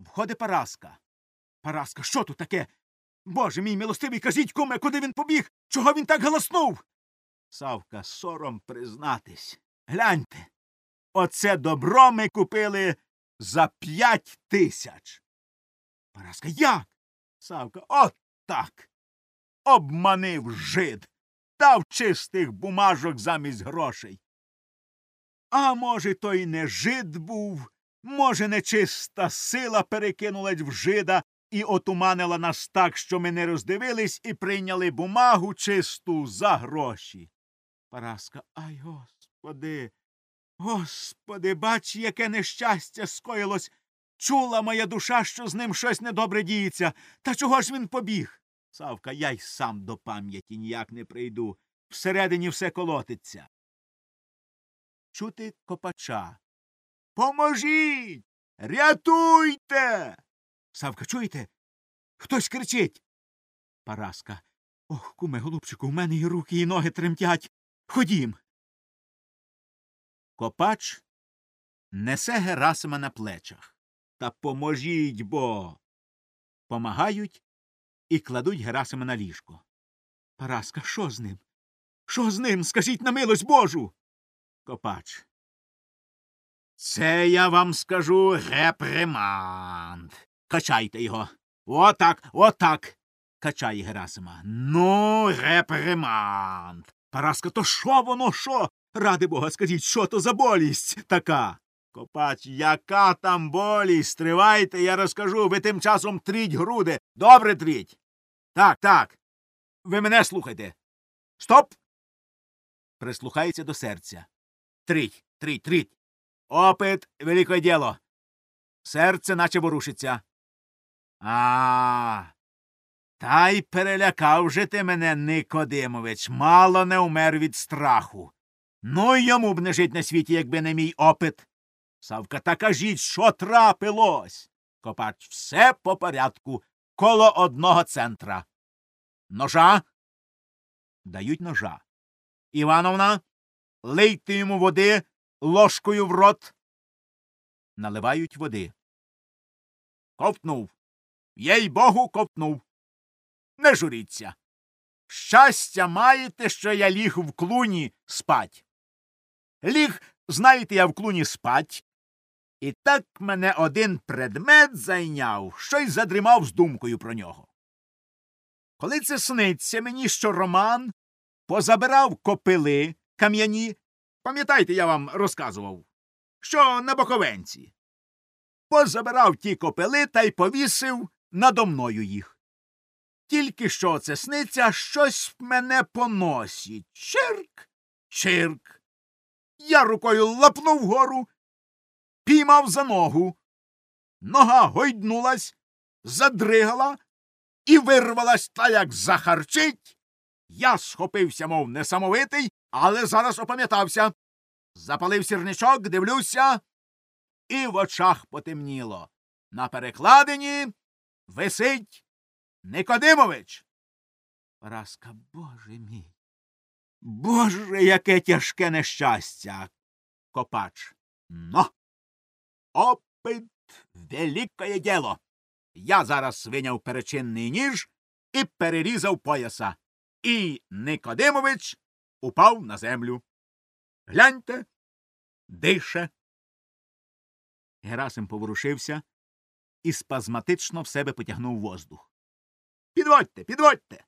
Входить Параска. Параска, що тут таке? Боже мій милостивий, кажіть, куме, куди він побіг? Чого він так галаснув? Савка, сором признатись. Гляньте. Оце добро ми купили за п'ять тисяч. Параска, як? Савка, от так. Обманив жид. Дав чистих бумажок замість грошей. А може, то й не жид був, може, нечиста сила перекинулась в жида і отуманила нас так, що ми не роздивились і прийняли бумагу чисту за гроші. Параска, ай, господи, господи, бач, яке нещастя скоїлось. Чула моя душа, що з ним щось недобре діється. Та чого ж він побіг? Савка, я й сам до пам'яті ніяк не прийду. Всередині все колотиться. Чути копача. Поможіть. Рятуйте. Савка, чуєте? Хтось кричить. Параска. Ох, куме, голубчику, в мене і руки, і ноги тремтять. Ходім. Копач несе Герасима на плечах. Та поможіть бо. Помагають і кладуть Герасима на ліжко. Параска, що з ним? Що з ним? Скажіть на милость Божу. Копач. Це я вам скажу реприманд. Качайте його. Отак, отак. Качає Герасима. Ну, реприманд. Параска, то що воно, що? Ради бога, скажіть, що то за болість така? Копач, яка там болість? Стривайте, я розкажу. Ви тим часом тріть груди. Добре тріть. Так, так. Ви мене слухайте. Стоп. Прислухається до серця. Тріть, тріть, тріть. Опит велике діло. Серце наче ворушиться. А. Та й перелякав же ти мене, Никодимович, мало не умер від страху. Ну йому б не жить на світі, якби не мій опит. Савка, та кажіть, що трапилось? Копач, все по порядку, коло одного центра. Ножа? Дають ножа. Івановна, лийте йому води ложкою в рот. Наливають води. Ковтнув. Їй богу, ковтнув. Не журіться. Щастя маєте, що я ліг в клуні спать. Ліг, знаєте, я в клуні спать. І так мене один предмет зайняв, що й задрімав з думкою про нього. Коли це сниться мені, що Роман позабирав копили кам'яні, пам'ятаєте, я вам розказував, що на боковенці, позабирав ті копили та й повісив надо мною їх. Тільки що це сниться, щось мене поносить. Чирк, чирк. Я рукою лапнув гору, піймав за ногу. Нога гойднулась, задригала і вирвалась та як захарчить. Я схопився, мов несамовитий, але зараз опам'ятався. Запалив сірничок, дивлюся, і в очах потемніло. На перекладині висить Никодимович. Параска, боже мій. Боже, яке тяжке нещастя. Копач. Но. Опит великое діло. Я зараз свиняв перечинний ніж і перерізав пояса. І Никодимович упав на землю. Гляньте, дише. Герасим поворушився і спазматично в себе потягнув воздух. Підводьте, підводьте.